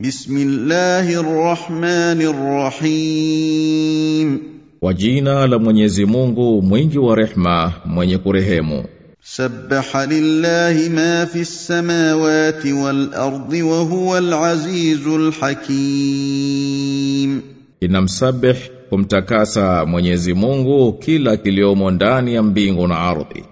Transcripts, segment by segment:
بسم الله الرحمن الرحيم Kwa jina la Mwenyezi Mungu mwingi wa rehma mwenye kurehemu سبح لله ما في السماوات والارض وهو العزيز الحكيم inamsabih kumtakasa Mwenyezi Mungu kila kiliomo ndani ya mbingu na ardhi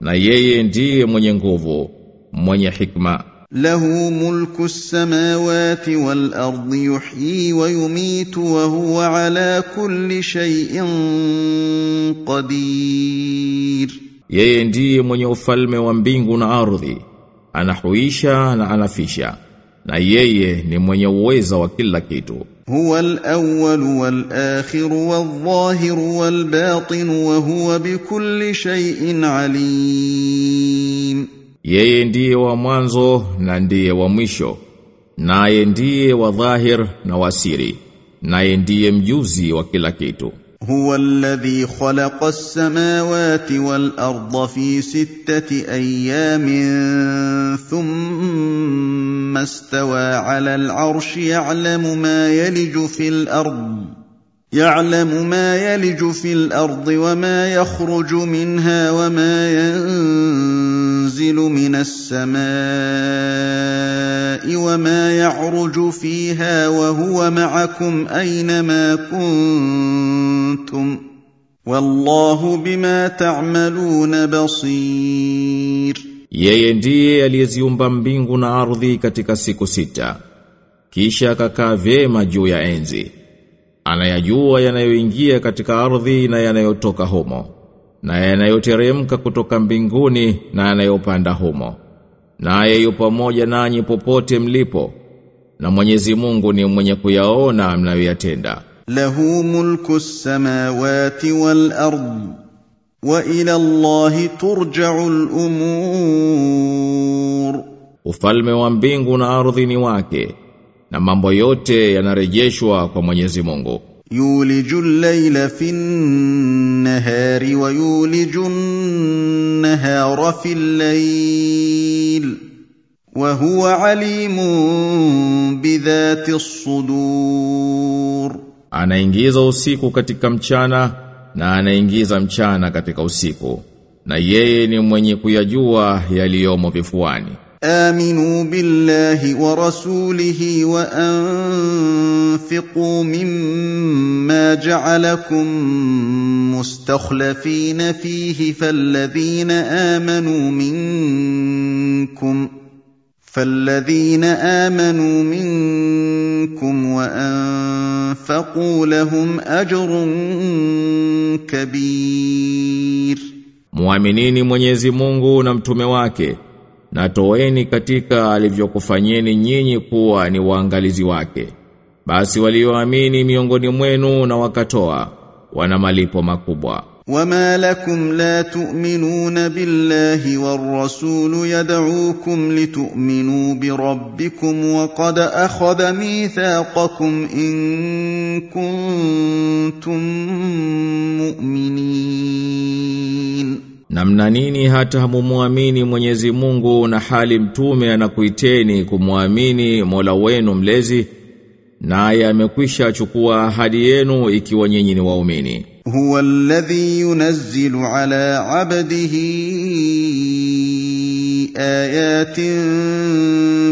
na yeye ndiye mwenye nguvu mwenye hikma له ملك السماوات والارض يحيي ويميت وهو على كل شيء قدير yeye ndiye mwenye ufalme wa mbingu na ardhi anahuisha na anafisha na yeye ni mwenye uweza wa kila kitu هو الأول والاخر والظاهر والباطن وهو بكل شيء عليم Yeye ndiye wa mwanzo na ndiye wa mwisho. Naye ndiye wa dhahir na wasiri. Naye ndiye mjuzi wa kila kitu. هو الذي خلق السماوات والارض في سته أيام ثم استوى على العرش يعلم ما يلج في الأرض يعلم ما يلج في الأرض وما يخرج منها وما ينزل من السماء وما يعرج فيها وهو معكم اينما كنتم والله بما تعملون بصير Yeye ndiye aliyeziumba mbingu na ardhi katika siku sita. Kisha akakaa vyema juu ya enzi. Anayajua yanayoingia katika ardhi na yanayotoka humo. na yanayoteremka kutoka mbinguni na yanayopanda humo. Naye yu pamoja nanyi popote mlipo na Mwenyezi Mungu ni mwenye kuyaona mnayoyatenda. Lahu mulku samawati wal ard wa ila Allahi turja'u al umur. Ufalme wa mbingu na ardhi ni wake na mambo yote yanarejeshwa kwa Mwenyezi Mungu. يولج الليل في النهار ويولج النهار في الليل وهو عليم بذات الصدور Anaingiza usiku katika mchana na anaingiza mchana katika usiku. Na yeye ni mwenye kuyajua yaliyomo vifuani. آمنوا بالله ورسوله وأنفقوا مما جعلكم مستخلفين فيه فالذين آمنوا منكم فالذين آمنوا منكم وأنفقوا لهم أجر كبير. Muaminini Mwenyezi Mungu na na toeni katika alivyokufanyeni nyinyi kuwa ni waangalizi wake. Basi walioamini miongoni mwenu na wakatoa wana malipo makubwa. وما لكم لا تؤمنون بالله والرسول يدعوكم لتؤمنوا بربكم وقد اخذ ميثاقكم ان كنتم مؤمنين na mna nini hata hamumuamini Mwenyezi Mungu na hali mtume anakuiteni kumwamini Mola wenu mlezi naye amekwisha chukua ahadi yenu ikiwa nyinyi ni waumini. Huwa alladhi yunazzilu ala abdihi ayatin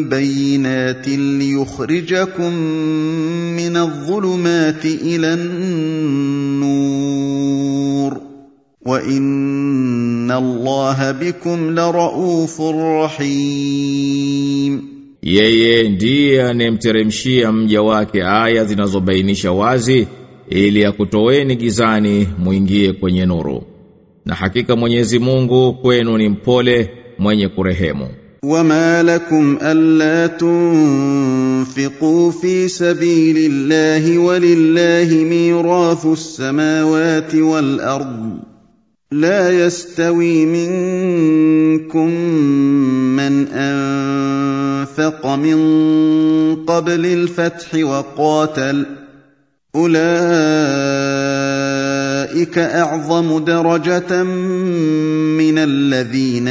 bayinatin liyukhrijakum min adh-dhulumati ila an-nur وان الله بكم لرءوف رحيم Yeye ndiye anemteremshia mja wake aya zinazobainisha wazi ili akutoeni gizani muingie kwenye nuru. Na hakika Mwenyezi Mungu kwenu ni mpole mwenye kurehemu. وما لكم الا تنفقوا في سبيل الله ولله ميراث السماوات والارض لا يستوي منكم من أنفق من قبل الفتح وقاتل. أولئك أعظم درجة من الذين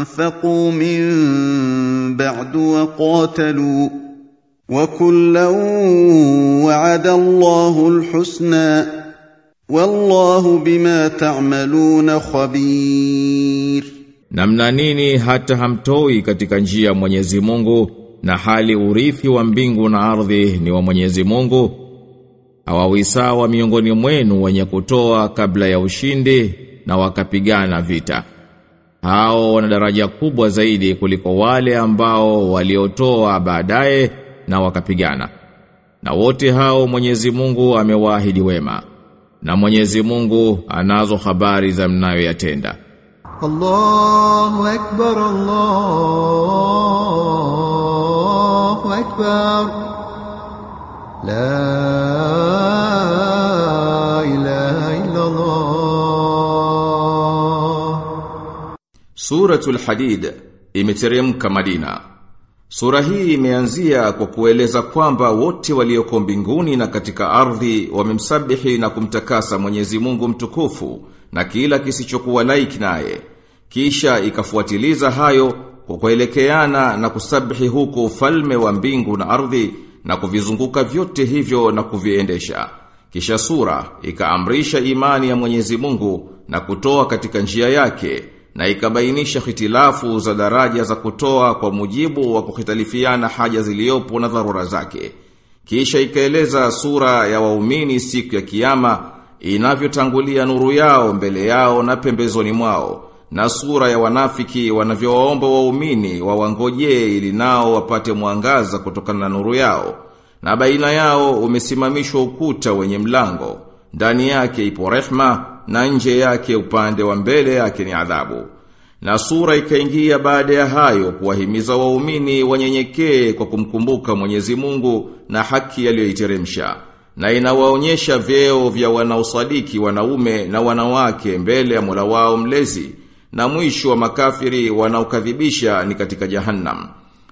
أنفقوا من بعد وقاتلوا. وكلا وعد الله الحسنى. Wallahu bima ta'maluna khabir. Namna nini hata hamtoi katika njia Mwenyezi Mungu na hali urithi wa mbingu na ardhi ni wa Mwenyezi Mungu hawawisawa miongoni mwenu wenye kutoa kabla ya ushindi na wakapigana vita. Hao wana daraja kubwa zaidi kuliko wale ambao waliotoa baadaye na wakapigana. Na wote hao Mwenyezi Mungu amewaahidi wema na Mwenyezi Mungu anazo habari za mnayoyatenda. Allahu akbar Allahu akbar. La ilaha illa Allah Suratul Hadid imeteremka Madina. Sura hii imeanzia kwa kueleza kwamba wote walioko mbinguni na katika ardhi wamemsabihi na kumtakasa Mwenyezi Mungu mtukufu na kila kisichokuwa laiki naye. Kisha ikafuatiliza hayo kwa kuelekeana na kusabihi huko ufalme wa mbingu na ardhi na kuvizunguka vyote hivyo na kuviendesha. Kisha sura ikaamrisha imani ya Mwenyezi Mungu na kutoa katika njia yake na ikabainisha hitilafu za daraja za kutoa kwa mujibu wa kuhitalifiana haja ziliyopo na dharura zake. Kisha ikaeleza sura ya waumini siku ya kiyama inavyotangulia nuru yao mbele yao na pembezoni mwao na sura ya wanafiki wanavyowaomba waumini wawangojee ili nao wapate mwangaza kutokana na nuru yao na baina yao umesimamishwa ukuta wenye mlango ndani yake ipo rehma na nje yake upande wa mbele yake ni adhabu. Na sura ikaingia baada ya hayo kuwahimiza waumini wanyenyekee kwa kumkumbuka Mwenyezi Mungu na haki aliyoiteremsha. Na inawaonyesha vyeo vya wanaosadiki wanaume na wanawake mbele ya Mola wao mlezi. Na mwisho wa makafiri wanaokadhibisha ni katika jahannam.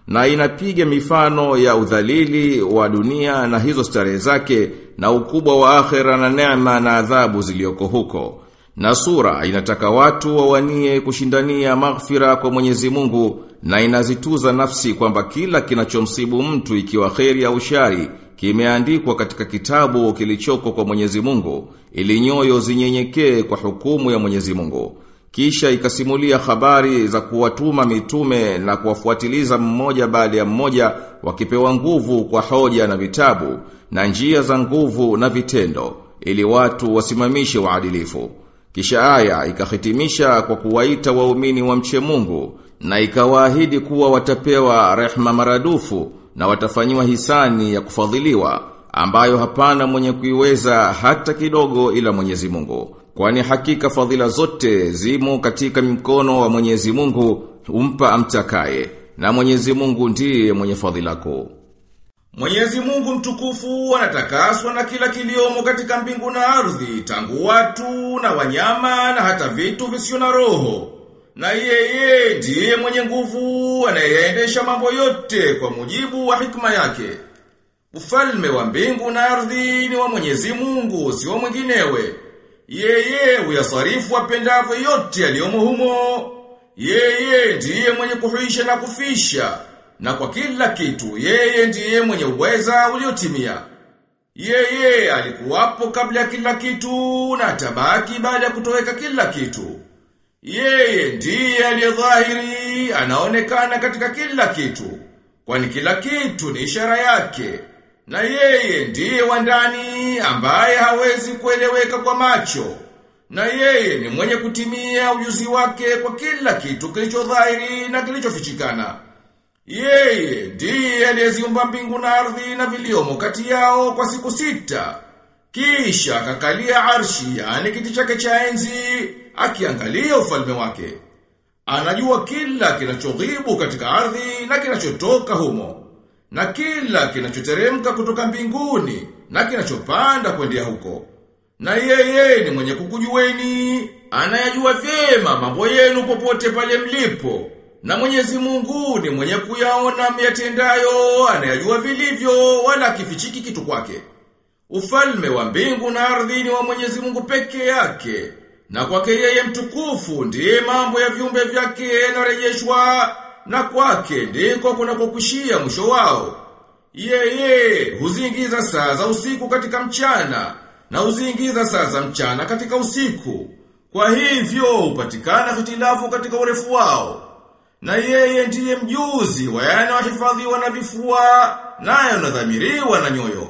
Na inapiga mifano ya udhalili wa dunia na hizo starehe zake na ukubwa wa akhera na neema na adhabu zilioko huko na sura inataka watu wawanie kushindania maghfira kwa Mwenyezi Mungu na inazituza nafsi kwamba kila kinachomsibu mtu ikiwa kheri au shari kimeandikwa katika kitabu kilichoko kwa Mwenyezi Mungu ili nyoyo zinyenyekee kwa hukumu ya Mwenyezi Mungu. Kisha ikasimulia habari za kuwatuma mitume na kuwafuatiliza mmoja baada ya mmoja wakipewa nguvu kwa hoja na vitabu na njia za nguvu na vitendo ili watu wasimamishe waadilifu. Kisha aya ikahitimisha kwa kuwaita waumini wa mche Mungu na ikawaahidi kuwa watapewa rehma maradufu na watafanyiwa hisani ya kufadhiliwa ambayo hapana mwenye kuiweza hata kidogo ila Mwenyezi Mungu. Kwani hakika fadhila zote zimo katika mkono wa Mwenyezi Mungu umpa amtakaye na Mwenyezi Mungu ndiye mwenye fadhila kuu. Mwenyezi Mungu mtukufu anatakaswa na kila kiliomo katika mbingu na ardhi, tangu watu na wanyama na hata vitu visio na roho. Na yeye ndiye mwenye nguvu anayeendesha mambo yote kwa mujibu wa hikma yake. Ufalme wa mbingu na ardhi ni wa Mwenyezi Mungu, si wa mwinginewe. Yeye huyasarifu apendavyo yote yaliyomo humo. Yeye ndiye mwenye kuhuisha na kufisha na kwa kila kitu yeye ndiye mwenye uweza uliotimia. Yeye alikuwapo kabla ya kila kitu na tabaki baada ya kutoweka kila kitu. Yeye ndiye aliyedhahiri anaonekana katika kila kitu. Kwani kila kitu ni ishara yake. Na yeye ndiye wa ndani ambaye hawezi kueleweka kwa macho. Na yeye ni mwenye kutimia ujuzi wake kwa kila kitu kilichodhahiri na kilichofichikana. Yeye ndiye aliyeziumba mbingu na ardhi na viliomo kati yao kwa siku sita. Kisha akakalia arshi, yani kiti chake cha enzi, akiangalia ufalme wake. Anajua kila kinachoghibu katika ardhi na kinachotoka humo. Na kila kinachoteremka kutoka mbinguni na kinachopanda kwendea huko. Na yeye ni mwenye kukujueni, anayajua vyema mambo yenu popote pale mlipo. Na mwenyezi mungu ni mwenye kuyaona miatendayo, anayajua vilivyo, wala kifichiki kitu kwake. Ufalme wa mbingu na ardhi ni wa mwenyezi mungu peke yake. Na kwake yeye mtukufu ndiye mambo ya viumbe vyake yanarejeshwa na kwake ndiko kunakokushia mwisho wao. Yeye huziingiza saa za usiku katika mchana na huziingiza saa za mchana katika usiku. Kwa hivyo hupatikana hitilafu katika urefu wao. Na yeye ndiye mjuzi wa yanayohifadhiwa na vifua nayo yanadhamiriwa na nyoyo.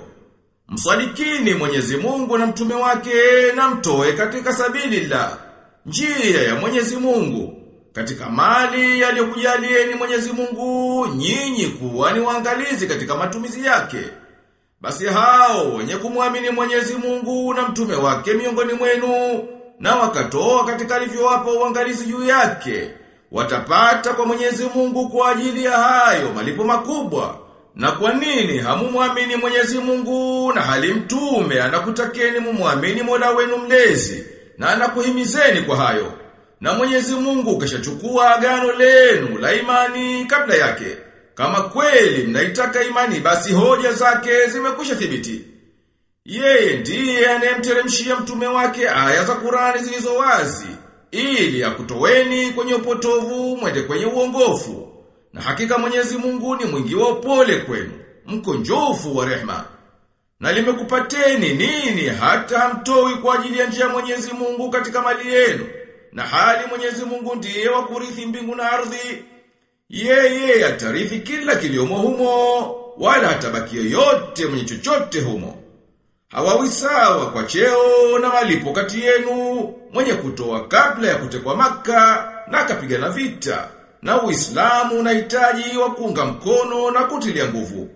Msadikini Mwenyezi Mungu na mtume wake na mtoe katika sabili la njia ya Mwenyezi Mungu katika mali yaliyokujalieni Mwenyezi Mungu nyinyi kuwa ni waangalizi katika matumizi yake. Basi hao wenye kumwamini Mwenyezi Mungu na mtume wake miongoni mwenu na wakatoa katika alivyowapa uangalizi juu yake watapata kwa Mwenyezi Mungu kwa ajili ya hayo malipo makubwa. Na kwa nini hamumwamini Mwenyezi Mungu na hali mtume anakutakeni mumwamini Mola wenu mlezi na anakuhimizeni kwa hayo. Na Mwenyezi Mungu kashachukua agano lenu la imani kabla yake. Kama kweli mnaitaka imani basi hoja zake zimekwisha thibiti. Yeye ndiye anayemteremshia mtume wake aya za Qur'ani zilizo wazi ili akutoweni kwenye upotovu mwende kwenye uongofu. Na hakika Mwenyezi Mungu ni mwingi wa upole kwenu, mkunjufu wa rehma. Na limekupateni nini hata hamtoi kwa ajili ya njia Mwenyezi Mungu katika mali yenu? Na hali Mwenyezi Mungu ndiye wa kurithi mbingu na ardhi. Yeye atarithi kila kiliomo humo, wala hatabaki yote mwenye chochote humo. Hawawi sawa kwa cheo na malipo kati yenu, mwenye kutoa kabla ya kutekwa maka na akapigana vita. Na Uislamu unahitaji wa kuunga mkono na kutilia nguvu.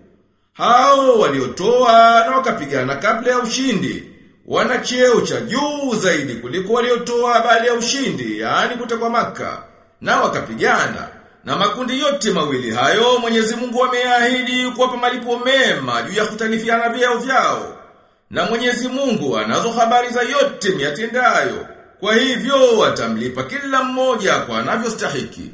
Hao waliotoa na wakapigana kabla ya ushindi, wana cheo cha juu zaidi kuliko waliotoa baada ya ushindi, yaani kutekwa maka, na wakapigana. Na makundi yote mawili hayo Mwenyezi Mungu ameahidi kuwapa malipo mema juu ya kutanifiana vyao vyao. Na Mwenyezi Mungu anazo habari za yote miatendayo. Kwa hivyo atamlipa kila mmoja kwa anavyostahiki.